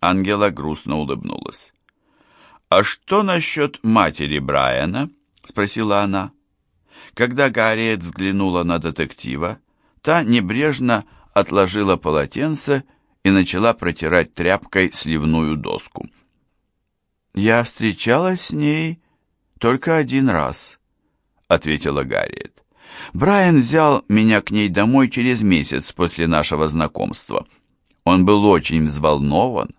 Ангела грустно улыбнулась. «А что насчет матери Брайана?» — спросила она. Когда Гарриет взглянула на детектива, та небрежно отложила полотенце и начала протирать тряпкой сливную доску. «Я встречалась с ней только один раз», — ответила Гарриет. «Брайан взял меня к ней домой через месяц после нашего знакомства. Он был очень взволнован,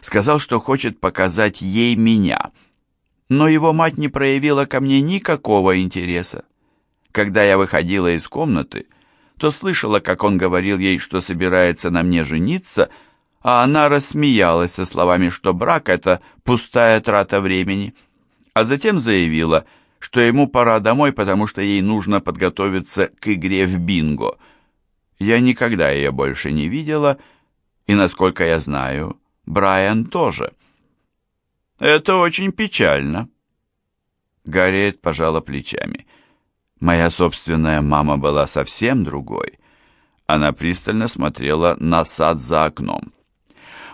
сказал, что хочет показать ей меня, но его мать не проявила ко мне никакого интереса. Когда я выходила из комнаты, то слышала, как он говорил ей, что собирается на мне жениться, а она рассмеялась со словами, что брак — это пустая трата времени, а затем заявила, что ему пора домой, потому что ей нужно подготовиться к игре в бинго. Я никогда ее больше не видела, и, насколько я знаю, Брайан тоже. Это очень печально. Гарриет пожала плечами. Моя собственная мама была совсем другой. Она пристально смотрела на сад за окном.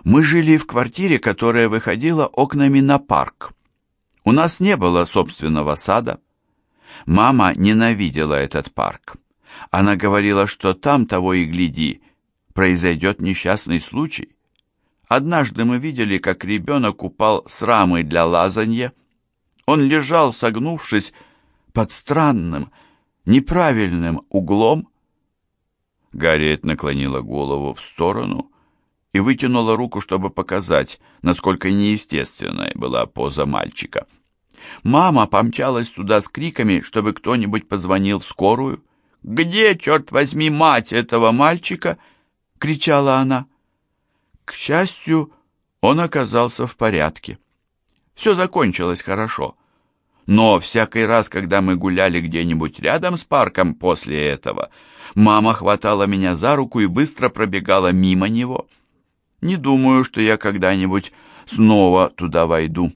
Мы жили в квартире, которая выходила окнами на парк. У нас не было собственного сада. Мама ненавидела этот парк. Она говорила, что там, того и гляди, произойдет несчастный случай. Однажды мы видели, как ребенок упал с рамы для лазанья. Он лежал, согнувшись, под странным, неправильным углом. Гарриет наклонила голову в сторону и вытянула руку, чтобы показать, насколько неестественной была поза мальчика. Мама помчалась туда с криками, чтобы кто-нибудь позвонил в скорую. «Где, черт возьми, мать этого мальчика?» — кричала она. К счастью, он оказался в порядке. Все закончилось хорошо. Но всякий раз, когда мы гуляли где-нибудь рядом с парком после этого, мама хватала меня за руку и быстро пробегала мимо него. Не думаю, что я когда-нибудь снова туда войду.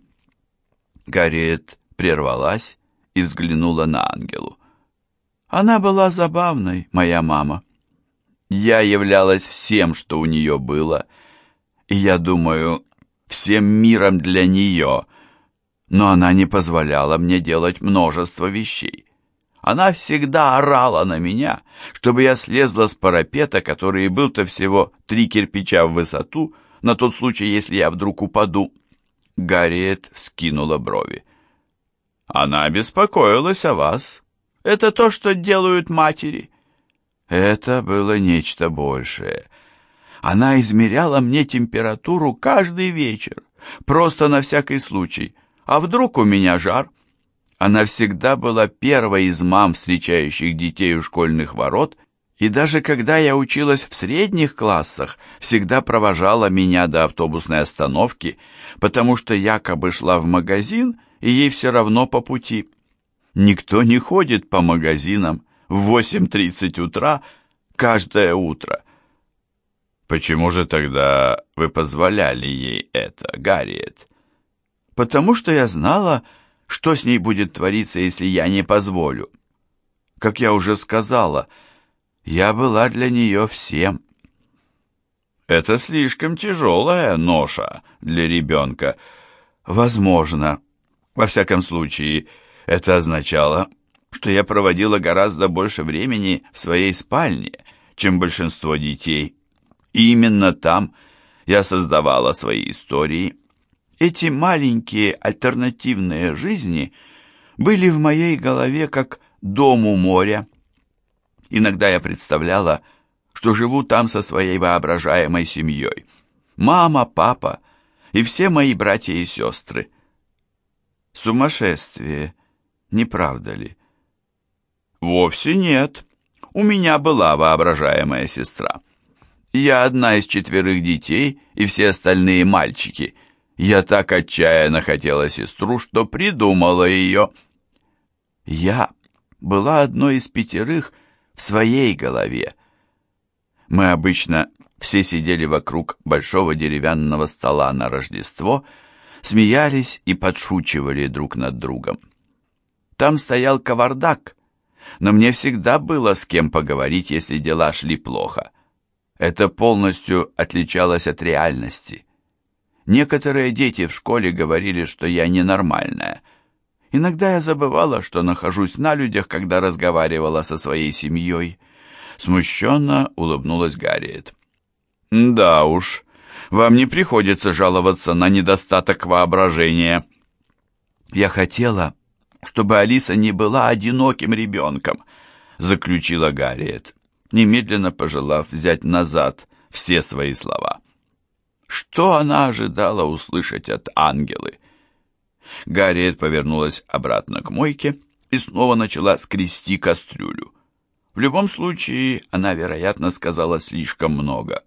Гарриет прервалась и взглянула на Ангелу. Она была забавной, моя мама. Я являлась всем, что у нее было, и я думаю, всем миром для нее — но она не позволяла мне делать множество вещей. Она всегда орала на меня, чтобы я слезла с парапета, который был-то всего три кирпича в высоту, на тот случай, если я вдруг упаду. Гарриет скинула брови. Она беспокоилась о вас. Это то, что делают матери. Это было нечто большее. Она измеряла мне температуру каждый вечер, просто на всякий случай. А вдруг у меня жар? Она всегда была первой из мам, встречающих детей у школьных ворот, и даже когда я училась в средних классах, всегда провожала меня до автобусной остановки, потому что якобы шла в магазин, и ей все равно по пути. Никто не ходит по магазинам в 8.30 утра каждое утро. Почему же тогда вы позволяли ей это, Гарриет? потому что я знала, что с ней будет твориться, если я не позволю. Как я уже сказала, я была для нее всем. Это слишком тяжелая ноша для ребенка. Возможно. Во всяком случае, это означало, что я проводила гораздо больше времени в своей спальне, чем большинство детей. И именно там я создавала свои истории. Эти маленькие альтернативные жизни были в моей голове как дом у моря. Иногда я представляла, что живу там со своей воображаемой семьей. Мама, папа и все мои братья и сестры. Сумасшествие, не правда ли? Вовсе нет. У меня была воображаемая сестра. Я одна из четверых детей, и все остальные мальчики — я так отчаянно хотела сестру, что придумала ее. Я была одной из пятерых в своей голове. Мы обычно все сидели вокруг большого деревянного стола на Рождество, смеялись и подшучивали друг над другом. Там стоял кавардак, но мне всегда было с кем поговорить, если дела шли плохо. Это полностью отличалось от реальности. Некоторые дети в школе говорили, что я ненормальная. Иногда я забывала, что нахожусь на людях, когда разговаривала со своей семьей. Смущенно улыбнулась Гарриет. «Да уж, вам не приходится жаловаться на недостаток воображения». «Я хотела, чтобы Алиса не была одиноким ребенком», заключила Гарриет, немедленно пожелав взять назад все свои слова. Что она ожидала услышать от ангелы? Гарриет повернулась обратно к мойке и снова начала скрести кастрюлю. В любом случае, она, вероятно, сказала слишком много.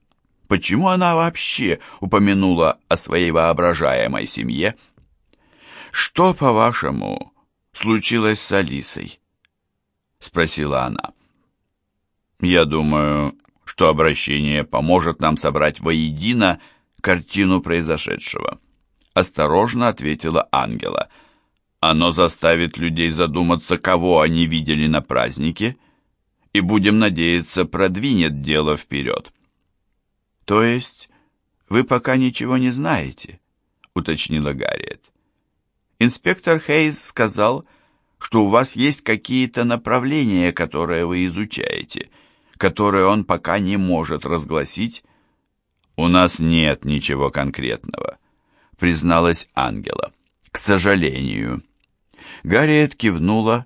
Почему она вообще упомянула о своей воображаемой семье? «Что, по-вашему, случилось с Алисой?» — спросила она. «Я думаю, что обращение поможет нам собрать воедино картину произошедшего. Осторожно ответила Ангела. Оно заставит людей задуматься, кого они видели на празднике, и, будем надеяться, продвинет дело вперед. То есть вы пока ничего не знаете, уточнила Гарриет. Инспектор Хейз сказал, что у вас есть какие-то направления, которые вы изучаете, которые он пока не может разгласить, «У нас нет ничего конкретного», — призналась Ангела. «К сожалению». Гарриет кивнула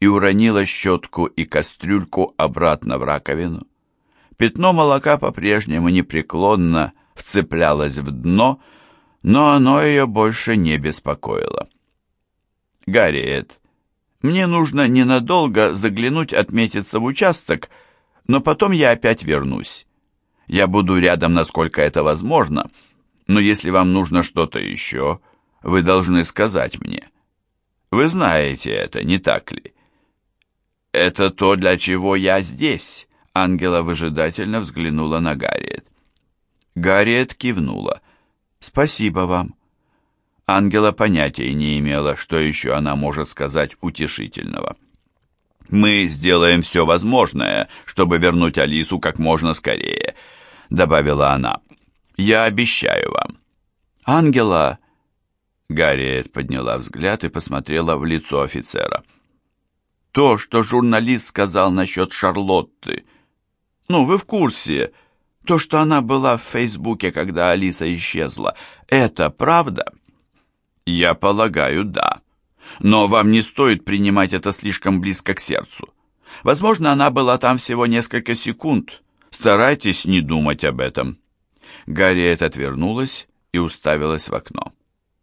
и уронила щетку и кастрюльку обратно в раковину. Пятно молока по-прежнему непреклонно вцеплялось в дно, но оно ее больше не беспокоило. «Гарриет, мне нужно ненадолго заглянуть отметиться в участок, но потом я опять вернусь. Я буду рядом, насколько это возможно, но если вам нужно что-то еще, вы должны сказать мне. Вы знаете это, не так ли? Это то, для чего я здесь. Ангела выжидательно взглянула на Гарриет. Гарриет кивнула. «Спасибо вам». Ангела понятия не имела, что еще она может сказать утешительного. «Мы сделаем все возможное, чтобы вернуть Алису как можно скорее», — добавила она. «Я обещаю вам». «Ангела!» Гарриет подняла взгляд и посмотрела в лицо офицера. «То, что журналист сказал насчет Шарлотты. Ну, вы в курсе. То, что она была в Фейсбуке, когда Алиса исчезла. Это правда?» «Я полагаю, да. Но вам не стоит принимать это слишком близко к сердцу. Возможно, она была там всего несколько секунд, Старайтесь не думать об этом». Гарриет отвернулась и уставилась в окно.